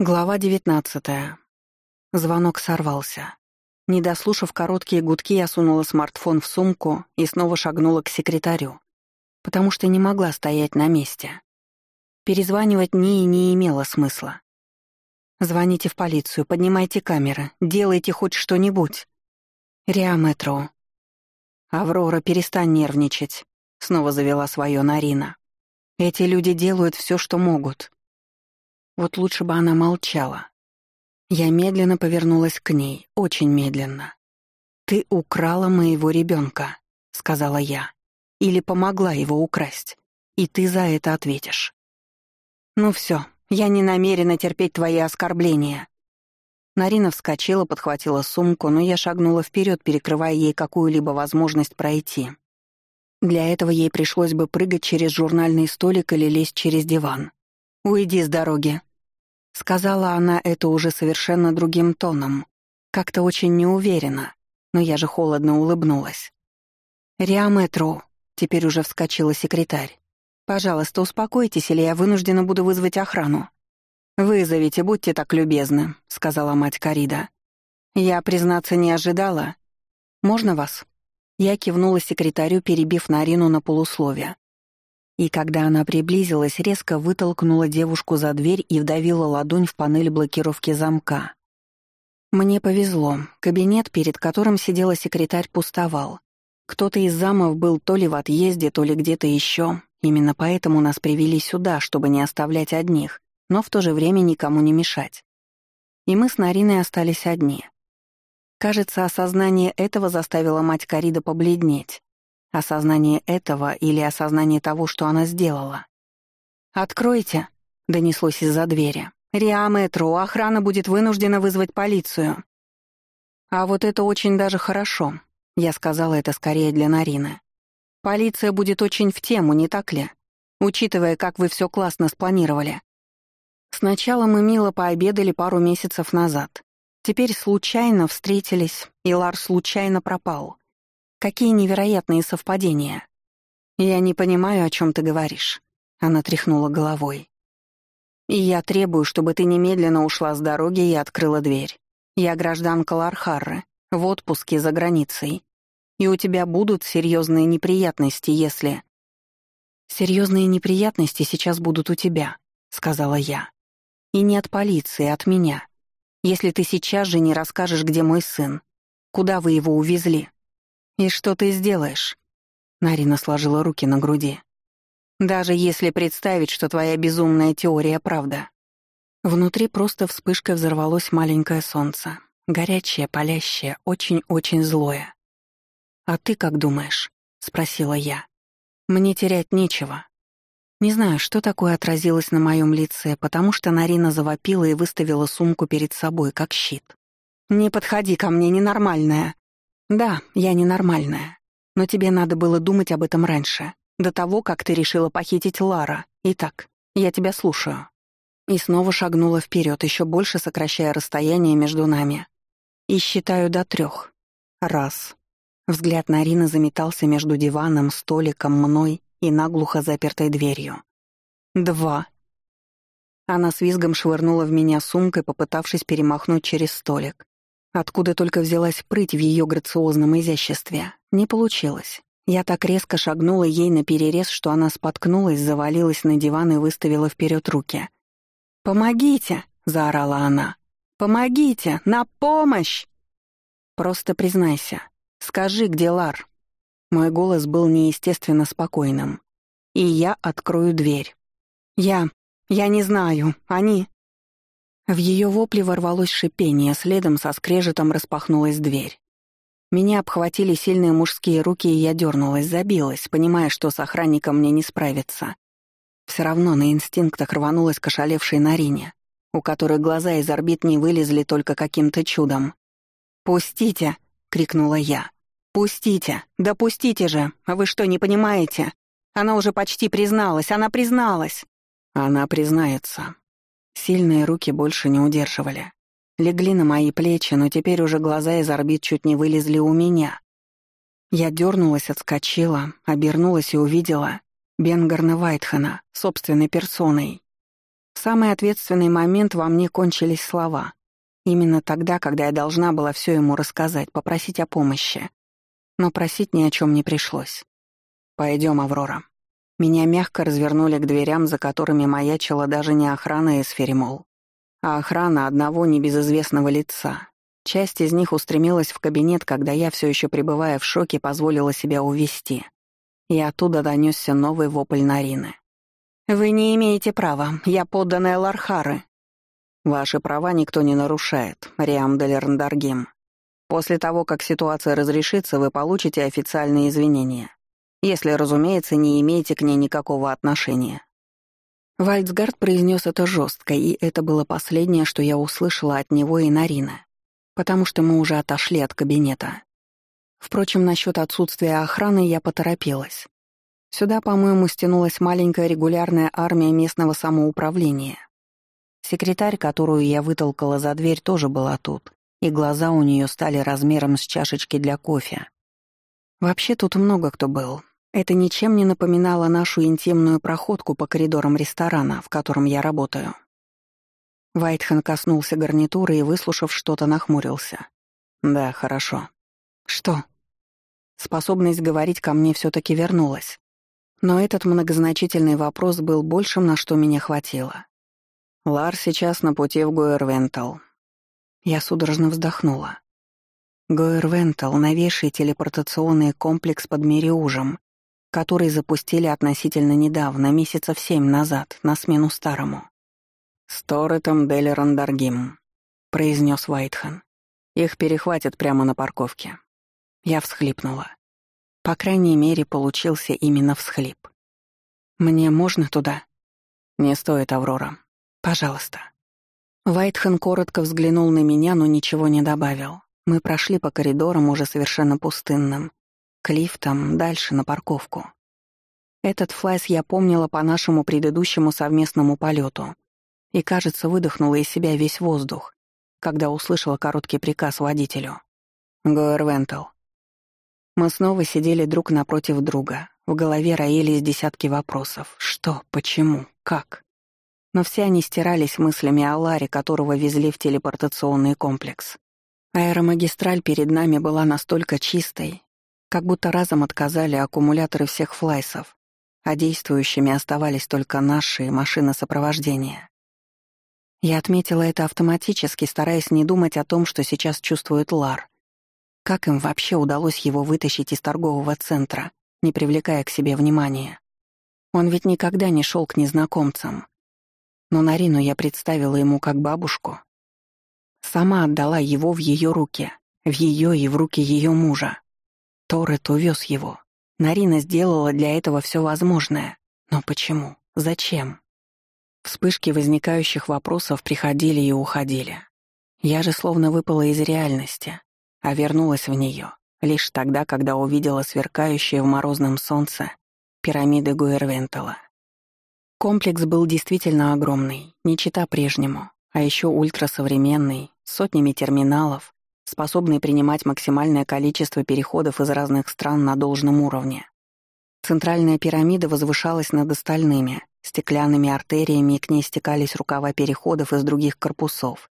Глава 19. Звонок сорвался. Не дослушав короткие гудки, я сунула смартфон в сумку и снова шагнула к секретарю, потому что не могла стоять на месте. Перезванивать Нии не имело смысла. «Звоните в полицию, поднимайте камеры, делайте хоть что-нибудь». «Риа Метро». «Аврора, перестань нервничать», — снова завела свое Нарина. «Эти люди делают все, что могут. Вот лучше бы она молчала. Я медленно повернулась к ней, очень медленно. «Ты украла моего ребенка», — сказала я. «Или помогла его украсть. И ты за это ответишь». «Ну все, я не намерена терпеть твои оскорбления». Нарина вскочила, подхватила сумку, но я шагнула вперед, перекрывая ей какую-либо возможность пройти. Для этого ей пришлось бы прыгать через журнальный столик или лезть через диван. «Уйди с дороги», — сказала она это уже совершенно другим тоном, как-то очень неуверенно, но я же холодно улыбнулась. «Риаметру», — теперь уже вскочила секретарь. «Пожалуйста, успокойтесь, или я вынуждена буду вызвать охрану». «Вызовите, будьте так любезны», — сказала мать Карида. «Я, признаться, не ожидала. Можно вас?» Я кивнула секретарю, перебив Нарину на полусловие. И когда она приблизилась, резко вытолкнула девушку за дверь и вдавила ладонь в панель блокировки замка. Мне повезло. Кабинет, перед которым сидела секретарь, пустовал. Кто-то из замов был то ли в отъезде, то ли где-то еще. Именно поэтому нас привели сюда, чтобы не оставлять одних, но в то же время никому не мешать. И мы с Нариной остались одни. Кажется, осознание этого заставило мать Карида побледнеть. Осознание этого или осознание того, что она сделала. «Откройте!» — донеслось из-за двери. «Риа Метро, охрана будет вынуждена вызвать полицию». «А вот это очень даже хорошо», — я сказала это скорее для Нарины. «Полиция будет очень в тему, не так ли? Учитывая, как вы все классно спланировали». Сначала мы мило пообедали пару месяцев назад. Теперь случайно встретились, и Лар случайно пропал. Какие невероятные совпадения. Я не понимаю, о чем ты говоришь. Она тряхнула головой. И я требую, чтобы ты немедленно ушла с дороги и открыла дверь. Я гражданка Лархарры, в отпуске за границей. И у тебя будут серьезные неприятности, если... «Серьезные неприятности сейчас будут у тебя», — сказала я. «И не от полиции, а от меня. Если ты сейчас же не расскажешь, где мой сын, куда вы его увезли, и что ты сделаешь? Нарина сложила руки на груди. Даже если представить, что твоя безумная теория правда. Внутри просто вспышкой взорвалось маленькое солнце. Горячее, палящее, очень-очень злое. «А ты как думаешь?» — спросила я. «Мне терять нечего». Не знаю, что такое отразилось на моем лице, потому что Нарина завопила и выставила сумку перед собой, как щит. «Не подходи ко мне, ненормальная!» «Да, я ненормальная. Но тебе надо было думать об этом раньше, до того, как ты решила похитить Лара. Итак, я тебя слушаю». И снова шагнула вперед, еще больше сокращая расстояние между нами. И считаю до трех. Раз. Взгляд Нарины заметался между диваном, столиком, мной и наглухо запертой дверью. Два. Она с визгом швырнула в меня сумкой, попытавшись перемахнуть через столик. Откуда только взялась прыть в ее грациозном изяществе, не получилось. Я так резко шагнула ей на перерез, что она споткнулась, завалилась на диван и выставила вперед руки. «Помогите!» — заорала она. «Помогите! На помощь!» «Просто признайся. Скажи, где Лар?» Мой голос был неестественно спокойным. «И я открою дверь». «Я... я не знаю. Они... В ее вопле ворвалось шипение, следом со скрежетом распахнулась дверь. Меня обхватили сильные мужские руки, и я дернулась, забилась, понимая, что с охранником мне не справиться. Все равно на инстинктах рванулась к ошалевшей Нарине, у которой глаза из орбит не вылезли только каким-то чудом. «Пустите!» — крикнула я. «Пустите! Да пустите же! Вы что, не понимаете? Она уже почти призналась! Она призналась!» «Она признается!» Сильные руки больше не удерживали. Легли на мои плечи, но теперь уже глаза из орбит чуть не вылезли у меня. Я дернулась, отскочила, обернулась и увидела Бенгарна Вайтхана, собственной персоной. В самый ответственный момент во мне кончились слова. Именно тогда, когда я должна была все ему рассказать, попросить о помощи. Но просить ни о чем не пришлось. «Пойдем, Аврора», меня мягко развернули к дверям, за которыми маячила даже не охрана из Феримол, а охрана одного небезызвестного лица. Часть из них устремилась в кабинет, когда я, все еще пребывая в шоке, позволила себя увести. И оттуда донесся новый вопль Нарины. «Вы не имеете права. Я подданная Лархары». «Ваши права никто не нарушает, Риам Делерндаргим. После того, как ситуация разрешится, вы получите официальные извинения», если, разумеется, не имеете к ней никакого отношения». Вальцгард произнес это жестко, и это было последнее, что я услышала от него и Нарина, потому что мы уже отошли от кабинета. Впрочем, насчет отсутствия охраны я поторопилась. Сюда, по-моему, стянулась маленькая регулярная армия местного самоуправления. Секретарь, которую я вытолкала за дверь, тоже была тут, и глаза у нее стали размером с чашечки для кофе. Вообще тут много кто был, это ничем не напоминало нашу интимную проходку по коридорам ресторана, в котором я работаю. Вайтхен коснулся гарнитуры и, выслушав что-то, нахмурился. «Да, хорошо». «Что?» Способность говорить ко мне все таки вернулась. Но этот многозначительный вопрос был большим, на что меня хватило. «Лар сейчас на пути в Гуэрвентал». Я судорожно вздохнула. Гуэрвентал — новейший телепортационный комплекс под Мериужем, который запустили относительно недавно, месяцев семь назад, на смену старому. «Сторетом дель Рандаргим», — произнес Вайтхан. «Их перехватят прямо на парковке». Я всхлипнула. По крайней мере, получился именно всхлип. «Мне можно туда?» «Не стоит, Аврора. Пожалуйста». Вайтхан коротко взглянул на меня, но ничего не добавил. Мы прошли по коридорам, уже совершенно пустынным, к лифтам, дальше на парковку. Этот флайс я помнила по нашему предыдущему совместному полету и, кажется, выдохнула из себя весь воздух, когда услышала короткий приказ водителю. «Гуэрвентл». Мы снова сидели друг напротив друга. В голове роились десятки вопросов. Что, почему, как? Но все они стирались мыслями о Ларе, которого везли в телепортационный комплекс. Аэромагистраль перед нами была настолько чистой, как будто разом отказали аккумуляторы всех флайсов, а действующими оставались только наши машины сопровождения. Я отметила это автоматически, стараясь не думать о том, что сейчас чувствует Лар. Как им вообще удалось его вытащить из торгового центра, не привлекая к себе внимания? Он ведь никогда не шел к незнакомцам. Но Нарину я представила ему как бабушку. Сама отдала его в ее руки, в ее и в руки ее мужа. Торы, то вез его. Нарина сделала для этого все возможное. Но почему? Зачем? Вспышки возникающих вопросов приходили и уходили. Я же словно выпала из реальности, а вернулась в нее лишь тогда, когда увидела сверкающие в морозном солнце пирамиды Гуэрвентала. Комплекс был действительно огромный, не чита прежнему, а еще ультрасовременный, сотнями терминалов, способные принимать максимальное количество переходов из разных стран на должном уровне. Центральная пирамида возвышалась над остальными, стеклянными артериями и к ней стекались рукава переходов из других корпусов.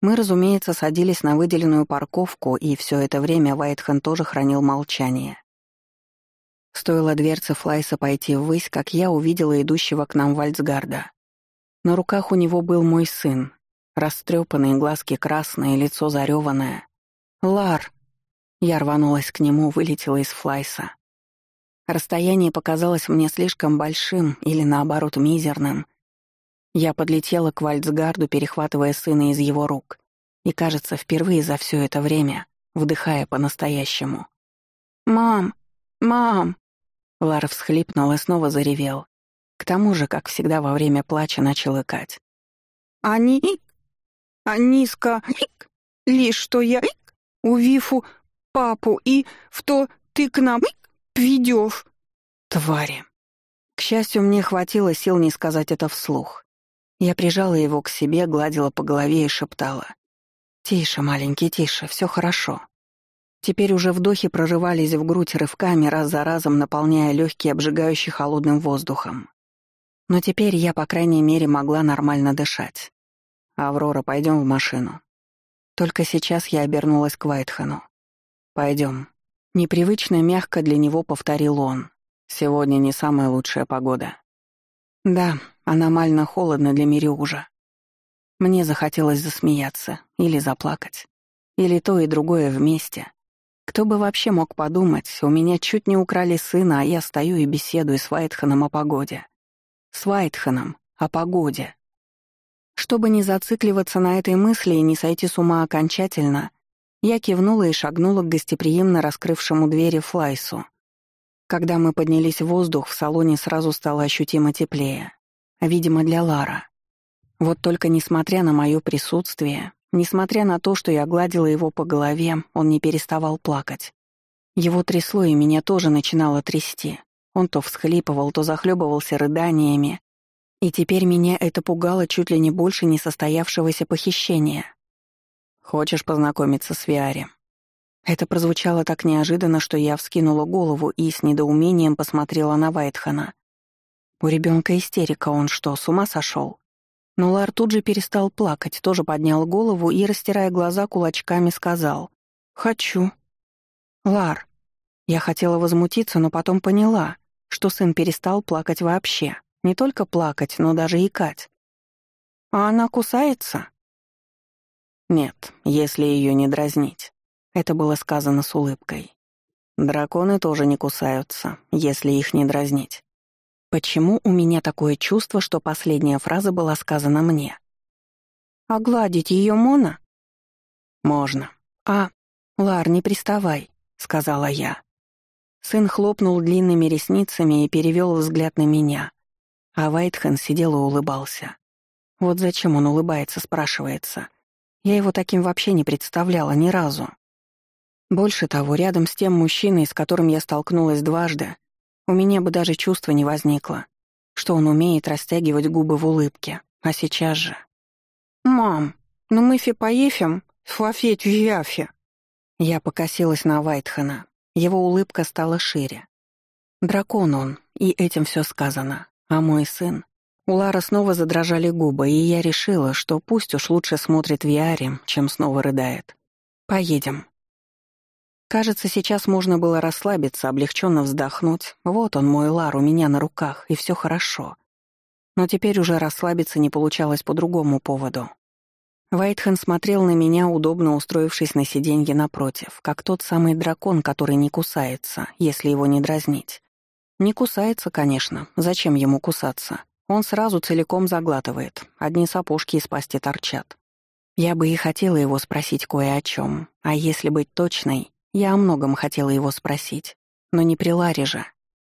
Мы, разумеется, садились на выделенную парковку, и все это время Вайтхен тоже хранил молчание. Стоило дверце Флайса пойти ввысь, как я увидела идущего к нам Вальцгарда. На руках у него был мой сын, растрепанные глазки красные, лицо зареванное. «Лар!» Я рванулась к нему, вылетела из флайса. Расстояние показалось мне слишком большим или, наоборот, мизерным. Я подлетела к Вальцгарду, перехватывая сына из его рук. И, кажется, впервые за все это время, вдыхая по-настоящему. «Мам! Мам!» Лар всхлипнул и снова заревел. К тому же, как всегда, во время плача начал икать. «Они...» А Аниска лишь что я у Вифу, папу и в то ты к нам ведешь. Твари. К счастью, мне хватило сил не сказать это вслух. Я прижала его к себе, гладила по голове и шептала. «Тише, маленький, тише, все хорошо». Теперь уже вдохи прорывались в грудь рывками, раз за разом наполняя легкие, обжигающие холодным воздухом. Но теперь я, по крайней мере, могла нормально дышать. «Аврора, пойдем в машину». Только сейчас я обернулась к Вайтхану. «Пойдем». Непривычно мягко для него повторил он. «Сегодня не самая лучшая погода». «Да, аномально холодно для Мирюжа. Мне захотелось засмеяться или заплакать. Или то и другое вместе. Кто бы вообще мог подумать, у меня чуть не украли сына, а я стою и беседую с Вайтханом о погоде. С Вайтханом о погоде. Чтобы не зацикливаться на этой мысли и не сойти с ума окончательно, я кивнула и шагнула к гостеприимно раскрывшему двери Флайсу. Когда мы поднялись в воздух, в салоне сразу стало ощутимо теплее. Видимо, для Лара. Вот только несмотря на мое присутствие, несмотря на то, что я гладила его по голове, он не переставал плакать. Его трясло, и меня тоже начинало трясти. Он то всхлипывал, то захлебывался рыданиями, и теперь меня это пугало чуть ли не больше несостоявшегося похищения. «Хочешь познакомиться с Виари? Это прозвучало так неожиданно, что я вскинула голову и с недоумением посмотрела на Вайтхана. У ребенка истерика, он что, с ума сошел? Но Лар тут же перестал плакать, тоже поднял голову и, растирая глаза кулачками, сказал «Хочу». «Лар». Я хотела возмутиться, но потом поняла, что сын перестал плакать вообще не только плакать, но даже икать. «А она кусается?» «Нет, если ее не дразнить». Это было сказано с улыбкой. «Драконы тоже не кусаются, если их не дразнить». Почему у меня такое чувство, что последняя фраза была сказана мне? «А гладить ее Мона?» «Можно». «А, Лар, не приставай», — сказала я. Сын хлопнул длинными ресницами и перевел взгляд на меня. А Вайтхен сидел и улыбался. Вот зачем он улыбается, спрашивается. Я его таким вообще не представляла ни разу. Больше того, рядом с тем мужчиной, с которым я столкнулась дважды, у меня бы даже чувства не возникло, что он умеет растягивать губы в улыбке. А сейчас же... «Мам, ну мы фи поефим, флафеть в! Я покосилась на Вайтхена. Его улыбка стала шире. Дракон он, и этим все сказано. А мой сын... Лара снова задрожали губы, и я решила, что пусть уж лучше смотрит в Яре, чем снова рыдает. Поедем. Кажется, сейчас можно было расслабиться, облегченно вздохнуть. Вот он, мой Лар, у меня на руках, и все хорошо. Но теперь уже расслабиться не получалось по другому поводу. Вайтхен смотрел на меня, удобно устроившись на сиденье напротив, как тот самый дракон, который не кусается, если его не дразнить. Не кусается, конечно. Зачем ему кусаться? Он сразу целиком заглатывает. Одни сапожки из пасти торчат. Я бы и хотела его спросить кое о чем. А если быть точной, я о многом хотела его спросить. Но не при Ларе же.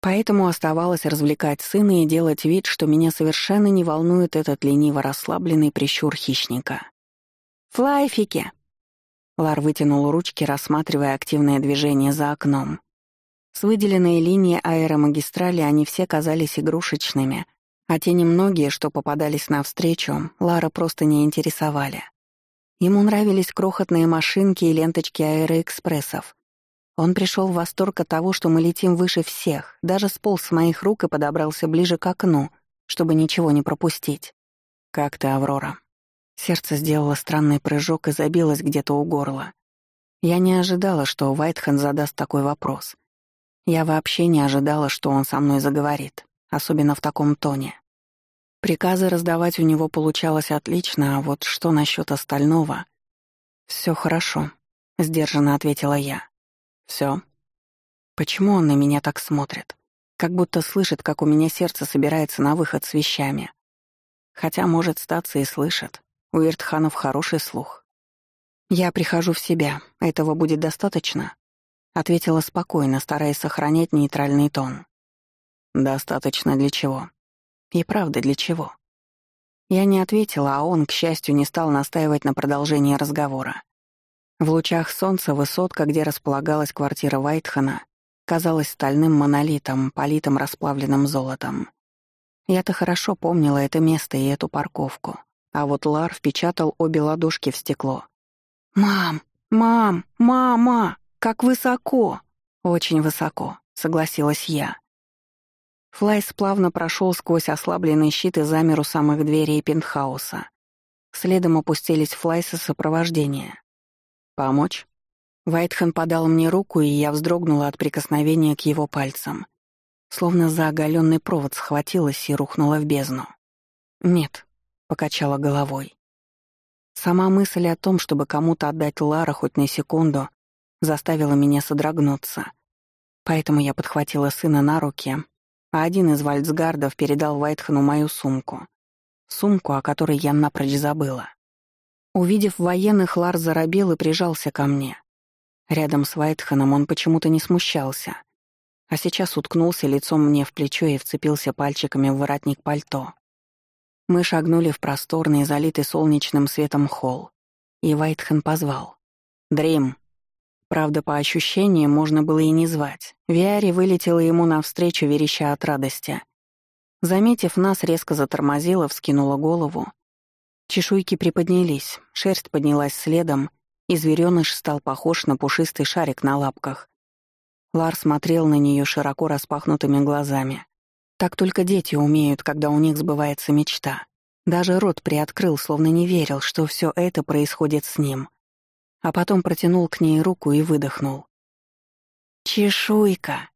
Поэтому оставалось развлекать сына и делать вид, что меня совершенно не волнует этот лениво расслабленный прищур хищника. «Флайфики!» Лар вытянул ручки, рассматривая активное движение за окном. С выделенной линии аэромагистрали они все казались игрушечными, а те немногие, что попадались навстречу, Лара просто не интересовали. Ему нравились крохотные машинки и ленточки аэроэкспрессов. Он пришел в восторг от того, что мы летим выше всех, даже сполз с моих рук и подобрался ближе к окну, чтобы ничего не пропустить. «Как ты, Аврора?» Сердце сделало странный прыжок и забилось где-то у горла. Я не ожидала, что Вайтхен задаст такой вопрос. Я вообще не ожидала, что он со мной заговорит, особенно в таком тоне. Приказы раздавать у него получалось отлично, а вот что насчет остального? Все хорошо», — сдержанно ответила я. Все. Почему он на меня так смотрит? Как будто слышит, как у меня сердце собирается на выход с вещами. Хотя, может, статься и слышит. У Иртханов хороший слух. Я прихожу в себя. Этого будет достаточно?» — ответила спокойно, стараясь сохранять нейтральный тон. «Достаточно для чего?» «И правда, для чего?» Я не ответила, а он, к счастью, не стал настаивать на продолжении разговора. В лучах солнца высотка, где располагалась квартира Вайтхана, казалась стальным монолитом, политым расплавленным золотом. Я-то хорошо помнила это место и эту парковку, а вот Лар впечатал обе ладошки в стекло. «Мам! Мам! Мама!» Как высоко!» «Очень высоко», — согласилась я. Флайс плавно прошел сквозь ослабленный щит и замер у самых дверей пентхауса. Следом опустились Флайсы сопровождения. «Помочь?» Вайтхен подал мне руку, и я вздрогнула от прикосновения к его пальцам. Словно за оголенный провод схватилась и рухнула в бездну. «Нет», — покачала головой. Сама мысль о том, чтобы кому-то отдать Лара хоть на секунду, заставила меня содрогнуться. Поэтому я подхватила сына на руки, а один из вальцгардов передал Вайтхану мою сумку. Сумку, о которой я напрочь забыла. Увидев военных, Лар заробел и прижался ко мне. Рядом с Вайтханом он почему-то не смущался, а сейчас уткнулся лицом мне в плечо и вцепился пальчиками в воротник пальто. Мы шагнули в просторный, залитый солнечным светом холл, и Вайтхан позвал. «Дрим!» Правда, по ощущениям можно было и не звать. Виари вылетела ему навстречу, вереща от радости. Заметив нас, резко затормозила, вскинула голову. Чешуйки приподнялись, шерсть поднялась следом, и зверёныш стал похож на пушистый шарик на лапках. Лар смотрел на нее широко распахнутыми глазами. Так только дети умеют, когда у них сбывается мечта. Даже рот приоткрыл, словно не верил, что все это происходит с ним — а потом протянул к ней руку и выдохнул. «Чешуйка!»